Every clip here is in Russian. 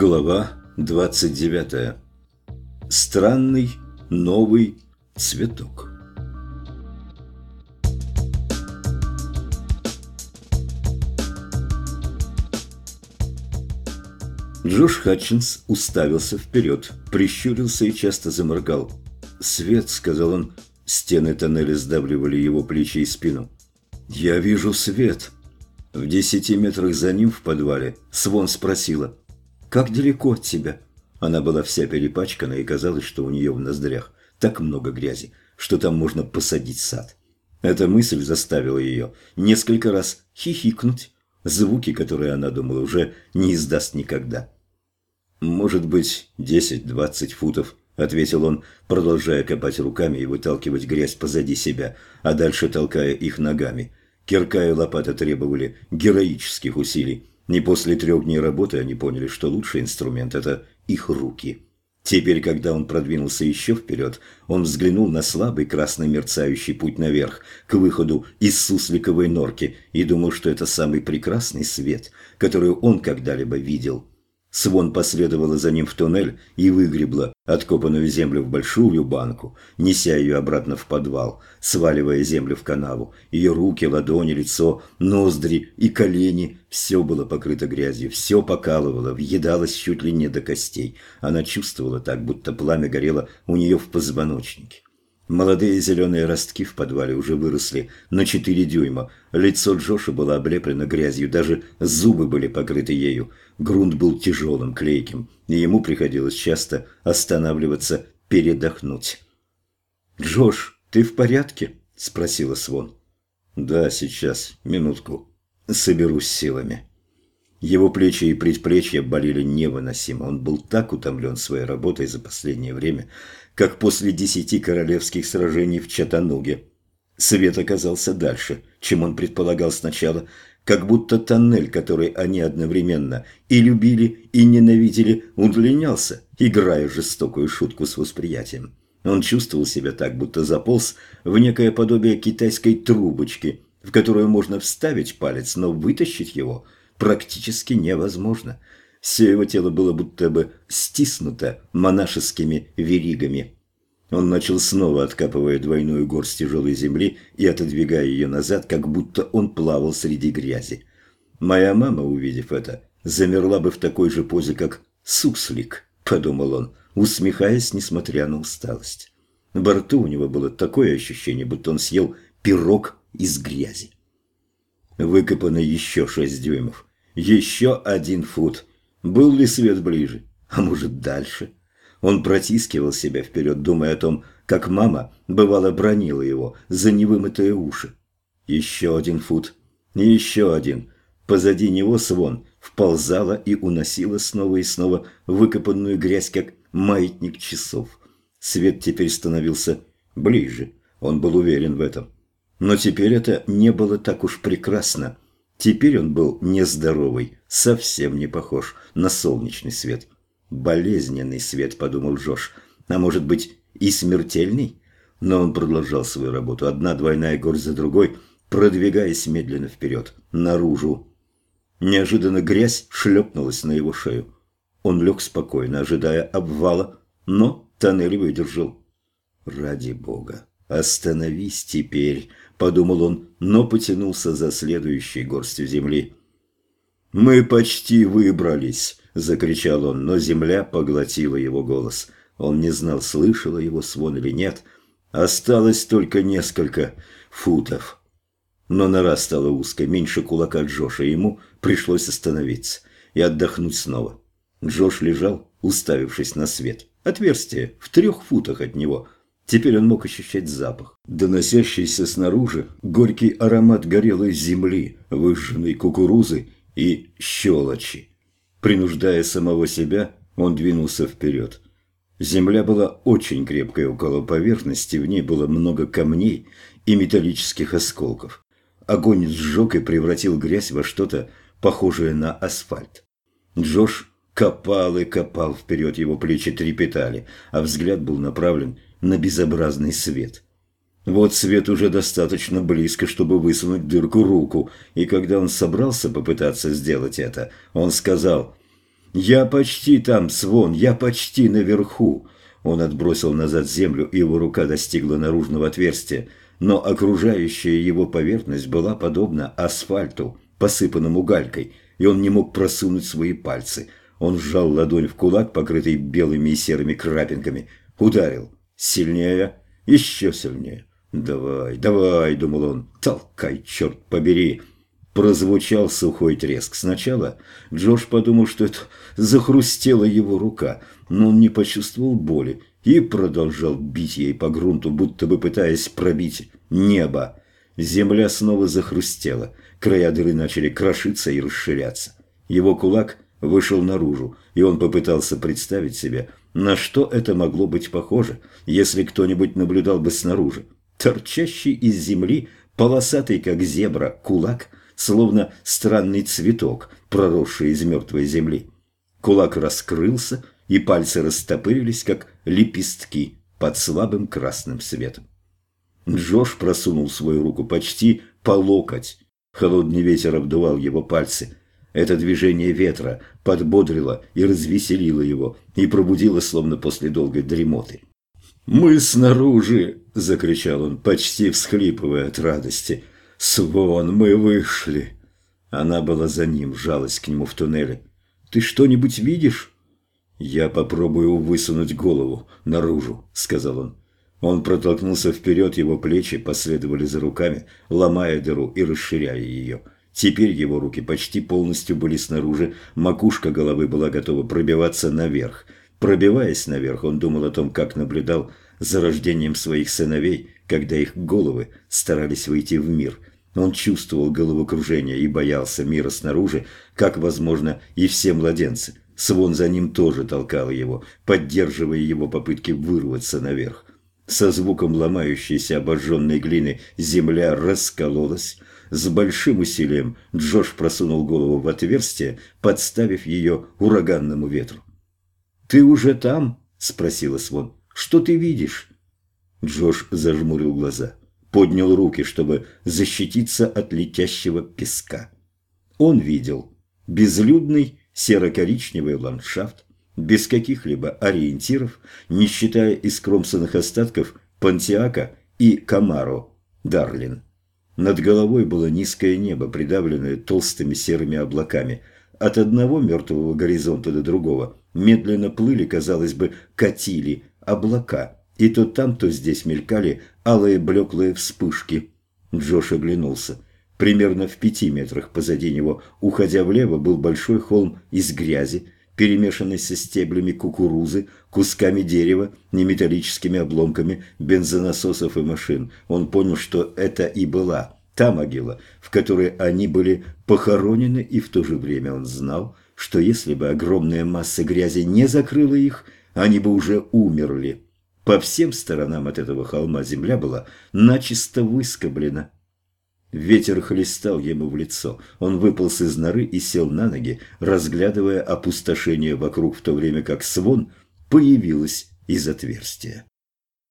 Глава 29. Странный новый цветок. Джош Хатчинс уставился вперед, прищурился и часто заморгал. «Свет», — сказал он, — стены тоннеля сдавливали его плечи и спину. «Я вижу свет». В десяти метрах за ним в подвале Свон спросила — как далеко от тебя?» Она была вся перепачкана, и казалось, что у нее в ноздрях так много грязи, что там можно посадить сад. Эта мысль заставила ее несколько раз хихикнуть, звуки, которые она думала, уже не издаст никогда. «Может быть, десять-двадцать футов», — ответил он, продолжая копать руками и выталкивать грязь позади себя, а дальше толкая их ногами. Кирка и лопата требовали героических усилий, не после трех дней работы они поняли, что лучший инструмент – это их руки. Теперь, когда он продвинулся еще вперед, он взглянул на слабый красный мерцающий путь наверх, к выходу из сусликовой норки, и думал, что это самый прекрасный свет, который он когда-либо видел – Свон последовала за ним в туннель и выгребла откопанную землю в большую банку, неся ее обратно в подвал, сваливая землю в канаву. Ее руки, ладони, лицо, ноздри и колени – все было покрыто грязью, все покалывало, въедалось чуть ли не до костей. Она чувствовала так, будто пламя горело у нее в позвоночнике. Молодые зеленые ростки в подвале уже выросли на четыре дюйма. Лицо Джоша было облеплено грязью, даже зубы были покрыты ею. Грунт был тяжелым, клейким, и ему приходилось часто останавливаться, передохнуть. «Джош, ты в порядке?» – спросила Свон. «Да, сейчас, минутку. Соберусь силами». Его плечи и предплечья болели невыносимо. Он был так утомлен своей работой за последнее время, как после десяти королевских сражений в Чатануге. Свет оказался дальше, чем он предполагал сначала, как будто тоннель, который они одновременно и любили, и ненавидели, удлинялся, играя жестокую шутку с восприятием. Он чувствовал себя так, будто заполз в некое подобие китайской трубочки, в которую можно вставить палец, но вытащить его практически невозможно – все его тело было будто бы стиснуто монашескими веригами. Он начал снова откапывая двойную горсть тяжелой земли и отодвигая ее назад, как будто он плавал среди грязи. Моя мама, увидев это, замерла бы в такой же позе, как суслик, подумал он, усмехаясь, несмотря на усталость. Во рту у него было такое ощущение, будто он съел пирог из грязи. Выкопано еще шесть дюймов. Еще один фут. Был ли свет ближе? А может, дальше? Он протискивал себя вперед, думая о том, как мама, бывало, бронила его за невымытые уши. Еще один фут. Еще один. Позади него свон вползала и уносила снова и снова выкопанную грязь, как маятник часов. Свет теперь становился ближе. Он был уверен в этом. Но теперь это не было так уж прекрасно. Теперь он был нездоровый, совсем не похож на солнечный свет. «Болезненный свет», — подумал Джош. «А может быть, и смертельный?» Но он продолжал свою работу, одна двойная горсть за другой, продвигаясь медленно вперед, наружу. Неожиданно грязь шлепнулась на его шею. Он лег спокойно, ожидая обвала, но тоннель выдержал. «Ради бога, остановись теперь!» Подумал он, но потянулся за следующей горстью земли. «Мы почти выбрались!» – закричал он, но земля поглотила его голос. Он не знал, слышала его свон или нет. Осталось только несколько футов. Но нора стала узкой, меньше кулака Джоша, ему пришлось остановиться и отдохнуть снова. Джош лежал, уставившись на свет. Отверстие в трех футах от него – Теперь он мог ощущать запах, доносящийся снаружи, горький аромат горелой земли, выжженной кукурузы и щелочи. Принуждая самого себя, он двинулся вперед. Земля была очень крепкой около поверхности, в ней было много камней и металлических осколков. Огонь сжег и превратил грязь во что-то похожее на асфальт. Джош копал и копал вперед, его плечи трепетали, а взгляд был направлен на безобразный свет. Вот свет уже достаточно близко, чтобы высунуть дырку руку, и когда он собрался попытаться сделать это, он сказал «Я почти там, Свон, я почти наверху!» Он отбросил назад землю, и его рука достигла наружного отверстия, но окружающая его поверхность была подобна асфальту, посыпанному галькой, и он не мог просунуть свои пальцы. Он сжал ладонь в кулак, покрытый белыми и серыми крапинками, ударил. Сильнее, еще сильнее. «Давай, давай», — думал он, — «толкай, черт побери». Прозвучал сухой треск. Сначала Джош подумал, что это захрустела его рука, но он не почувствовал боли и продолжал бить ей по грунту, будто бы пытаясь пробить небо. Земля снова захрустела, края дыры начали крошиться и расширяться. Его кулак вышел наружу, и он попытался представить себе, на что это могло быть похоже, если кто-нибудь наблюдал бы снаружи. Торчащий из земли, полосатый как зебра, кулак – словно странный цветок, проросший из мертвой земли. Кулак раскрылся, и пальцы растопырились, как лепестки под слабым красным светом. Джош просунул свою руку почти по локоть. Холодный ветер обдувал его пальцы. Это движение ветра подбодрило и развеселило его, и пробудило, словно после долгой дремоты. «Мы снаружи!» – закричал он, почти всхлипывая от радости – «Свон, мы вышли!» Она была за ним, жалась к нему в туннеле. «Ты что-нибудь видишь?» «Я попробую высунуть голову наружу», — сказал он. Он протолкнулся вперед, его плечи последовали за руками, ломая дыру и расширяя ее. Теперь его руки почти полностью были снаружи, макушка головы была готова пробиваться наверх. Пробиваясь наверх, он думал о том, как наблюдал за рождением своих сыновей, когда их головы старались выйти в мир. Он чувствовал головокружение и боялся мира снаружи, как, возможно, и все младенцы. Свон за ним тоже толкал его, поддерживая его попытки вырваться наверх. Со звуком ломающейся обожженной глины земля раскололась. С большим усилием Джош просунул голову в отверстие, подставив ее ураганному ветру. «Ты уже там?» – спросила Свон. «Что ты видишь?» Джош зажмурил глаза поднял руки, чтобы защититься от летящего песка. Он видел безлюдный серо-коричневый ландшафт, без каких-либо ориентиров, не считая искромсанных остатков Пантиака и Камаро, Дарлин. Над головой было низкое небо, придавленное толстыми серыми облаками. От одного мертвого горизонта до другого медленно плыли, казалось бы, катили облака – и то там, то здесь мелькали алые блеклые вспышки. Джош оглянулся. Примерно в пяти метрах позади него, уходя влево, был большой холм из грязи, перемешанный со стеблями кукурузы, кусками дерева, неметаллическими обломками бензонасосов и машин. Он понял, что это и была та могила, в которой они были похоронены, и в то же время он знал, что если бы огромная масса грязи не закрыла их, они бы уже умерли. По всем сторонам от этого холма земля была начисто выскоблена. Ветер хлестал ему в лицо. Он выполз из норы и сел на ноги, разглядывая опустошение вокруг, в то время как свон появилась из отверстия.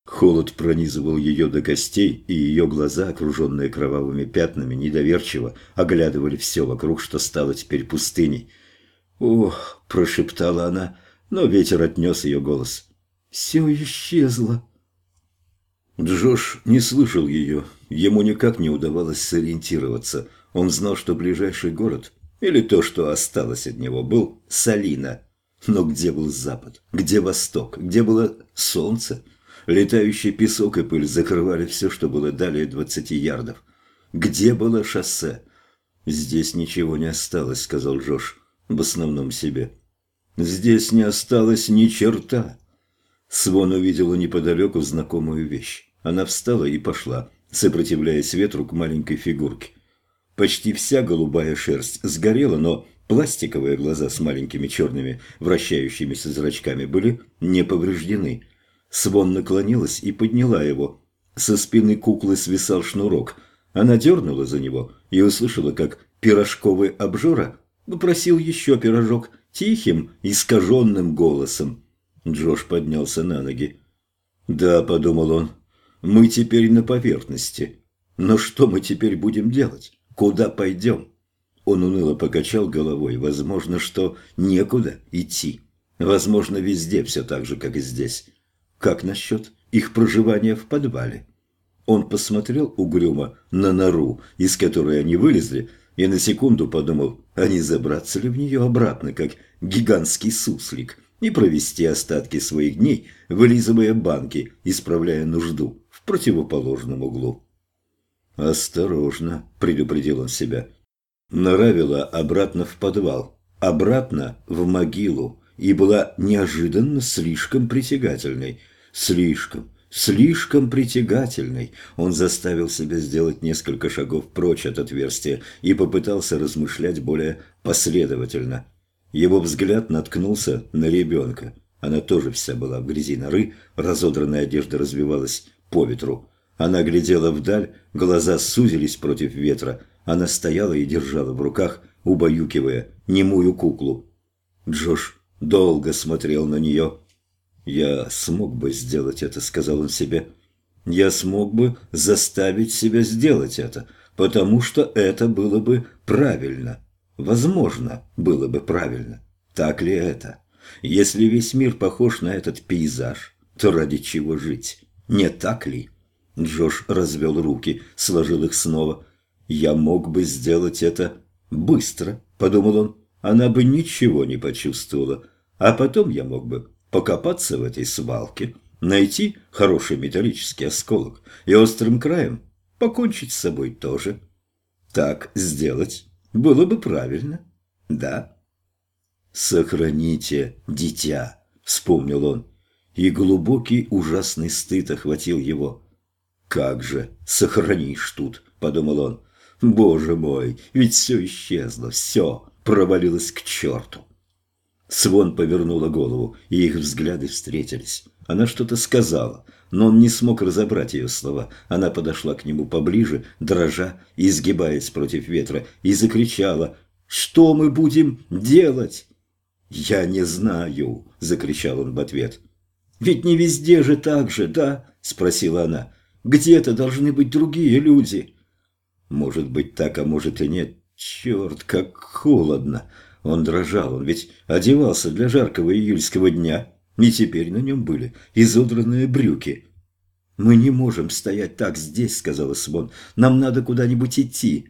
Холод пронизывал ее до костей, и ее глаза, окруженные кровавыми пятнами, недоверчиво оглядывали все вокруг, что стало теперь пустыней. «Ох!» – прошептала она, но ветер отнес ее голос. Все исчезло. Джош не слышал ее. Ему никак не удавалось сориентироваться. Он знал, что ближайший город, или то, что осталось от него, был Салина. Но где был запад? Где восток? Где было солнце? Летающий песок и пыль закрывали все, что было далее двадцати ярдов. Где было шоссе? «Здесь ничего не осталось», — сказал Джош, в основном себе. «Здесь не осталось ни черта». Свон увидела неподалеку знакомую вещь. Она встала и пошла, сопротивляясь ветру к маленькой фигурке. Почти вся голубая шерсть сгорела, но пластиковые глаза с маленькими черными вращающимися зрачками были не повреждены. Свон наклонилась и подняла его. Со спины куклы свисал шнурок. Она дернула за него и услышала, как пирожковый обжора попросил еще пирожок тихим, искаженным голосом. Джош поднялся на ноги. «Да», — подумал он, — «мы теперь на поверхности. Но что мы теперь будем делать? Куда пойдем?» Он уныло покачал головой. Возможно, что некуда идти. Возможно, везде все так же, как и здесь. Как насчет их проживания в подвале? Он посмотрел угрюмо на нору, из которой они вылезли, и на секунду подумал, а не забраться ли в нее обратно, как гигантский суслик, и провести остатки своих дней, вылизывая банки, исправляя нужду противоположном углу. «Осторожно», — предупредил он себя. Нора вела обратно в подвал, обратно в могилу, и была неожиданно слишком притягательной. Слишком, слишком притягательной. Он заставил себя сделать несколько шагов прочь от отверстия и попытался размышлять более последовательно. Его взгляд наткнулся на ребенка. Она тоже вся была в грязи норы, разодранная одежда развивалась по ветру. Она глядела вдаль, глаза сузились против ветра. Она стояла и держала в руках, убаюкивая немую куклу. Джош долго смотрел на нее. «Я смог бы сделать это», — сказал он себе. «Я смог бы заставить себя сделать это, потому что это было бы правильно. Возможно, было бы правильно. Так ли это? Если весь мир похож на этот пейзаж, то ради чего жить? Не так ли?» Джош развел руки, сложил их снова. «Я мог бы сделать это быстро», — подумал он. «Она бы ничего не почувствовала. А потом я мог бы покопаться в этой свалке, найти хороший металлический осколок и острым краем покончить с собой тоже. Так сделать было бы правильно, да? «Сохраните дитя», — вспомнил он, и глубокий ужасный стыд охватил его. «Как же сохранишь тут?» – подумал он. «Боже мой, ведь все исчезло, все провалилось к черту». Свон повернула голову, и их взгляды встретились. Она что-то сказала, но он не смог разобрать ее слова. Она подошла к нему поближе, дрожа изгибаясь против ветра, и закричала «Что мы будем делать?» «Я не знаю», – закричал он в ответ. «Ведь не везде же так же, да?» – спросила она. «Где-то должны быть другие люди». «Может быть так, а может и нет. Черт, как холодно!» Он дрожал, он ведь одевался для жаркого июльского дня, и теперь на нем были изодранные брюки. «Мы не можем стоять так здесь», — сказала Свон. «Нам надо куда-нибудь идти».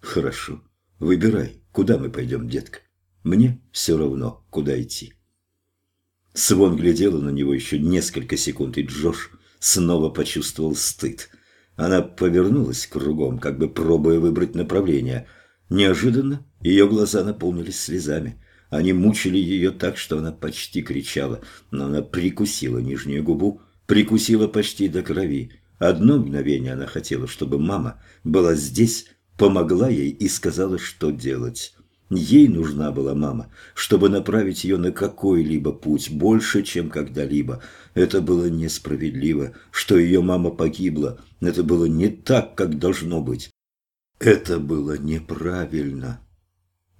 «Хорошо. Выбирай, куда мы пойдем, детка. Мне все равно, куда идти». Свон глядела на него еще несколько секунд, и Джош снова почувствовал стыд. Она повернулась кругом, как бы пробуя выбрать направление — Неожиданно ее глаза наполнились слезами. Они мучили ее так, что она почти кричала, но она прикусила нижнюю губу, прикусила почти до крови. Одно мгновение она хотела, чтобы мама была здесь, помогла ей и сказала, что делать. Ей нужна была мама, чтобы направить ее на какой-либо путь, больше, чем когда-либо. Это было несправедливо, что ее мама погибла. Это было не так, как должно быть. Это было неправильно.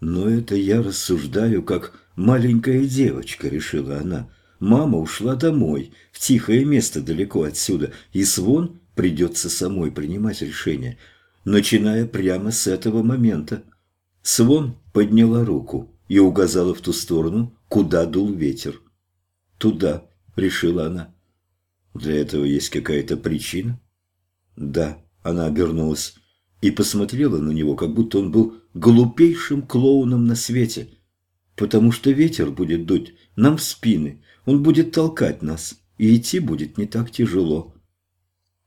Но это я рассуждаю, как маленькая девочка, решила она. Мама ушла домой, в тихое место далеко отсюда, и Свон придется самой принимать решение, начиная прямо с этого момента. Свон подняла руку и указала в ту сторону, куда дул ветер. «Туда», — решила она. «Для этого есть какая-то причина?» «Да», — она обернулась и посмотрела на него, как будто он был глупейшим клоуном на свете. Потому что ветер будет дуть нам в спины, он будет толкать нас, и идти будет не так тяжело.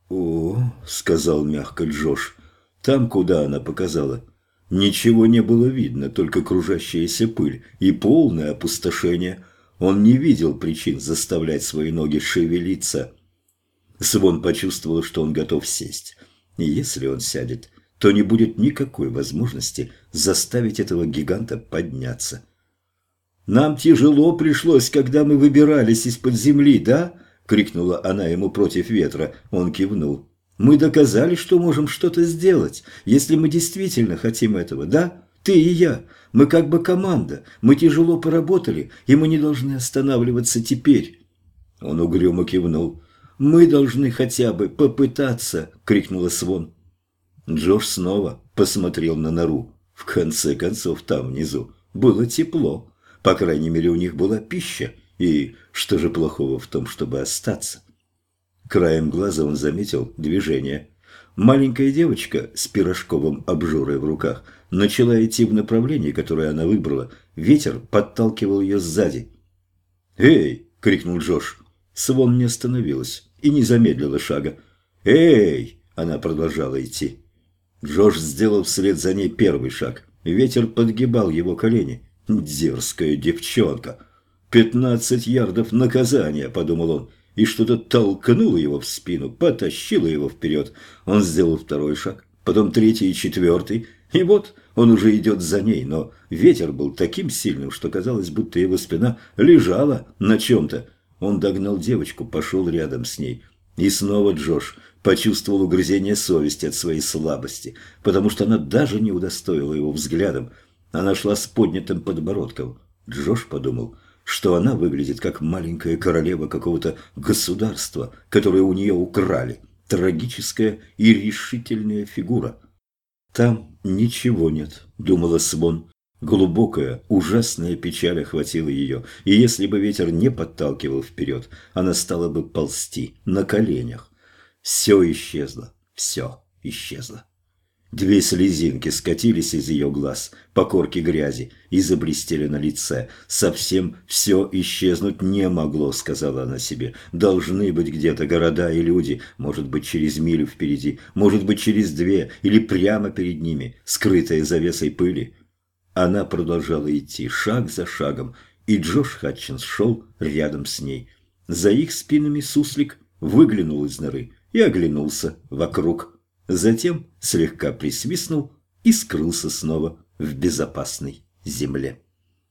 «О», — сказал мягко Джош, — «там, куда она показала, ничего не было видно, только кружащаяся пыль и полное опустошение. Он не видел причин заставлять свои ноги шевелиться». Свон почувствовал, что он готов сесть. И если он сядет, то не будет никакой возможности заставить этого гиганта подняться. «Нам тяжело пришлось, когда мы выбирались из-под земли, да?» — крикнула она ему против ветра. Он кивнул. «Мы доказали, что можем что-то сделать, если мы действительно хотим этого, да? Ты и я. Мы как бы команда. Мы тяжело поработали, и мы не должны останавливаться теперь». Он угрюмо кивнул. «Мы должны хотя бы попытаться!» — крикнула Свон. Джош снова посмотрел на нору. В конце концов, там внизу было тепло. По крайней мере, у них была пища. И что же плохого в том, чтобы остаться? Краем глаза он заметил движение. Маленькая девочка с пирожковым обжорой в руках начала идти в направлении, которое она выбрала. Ветер подталкивал ее сзади. «Эй!» — крикнул Джош. Свон не остановилась и не замедлила шага. «Эй!» — она продолжала идти. Джош сделал вслед за ней первый шаг. Ветер подгибал его колени. «Дерзкая девчонка!» «Пятнадцать ярдов наказания!» – подумал он. И что-то толкнуло его в спину, потащило его вперед. Он сделал второй шаг, потом третий и четвертый. И вот он уже идет за ней, но ветер был таким сильным, что казалось, будто его спина лежала на чем-то. Он догнал девочку, пошел рядом с ней. И снова Джош почувствовал угрызение совести от своей слабости, потому что она даже не удостоила его взглядом. Она шла с поднятым подбородком. Джош подумал, что она выглядит как маленькая королева какого-то государства, которое у нее украли. Трагическая и решительная фигура. «Там ничего нет», — думала Свон. Глубокая, ужасная печаль охватила ее, и если бы ветер не подталкивал вперед, она стала бы ползти на коленях. Все исчезло, все исчезло. Две слезинки скатились из ее глаз по корке грязи и заблестели на лице. «Совсем все исчезнуть не могло», — сказала она себе. «Должны быть где-то города и люди, может быть, через милю впереди, может быть, через две или прямо перед ними, скрытые завесой пыли». Она продолжала идти шаг за шагом, и Джош Хатчинс шел рядом с ней. За их спинами суслик выглянул из норы и оглянулся вокруг. Затем слегка присвистнул и скрылся снова в безопасной земле.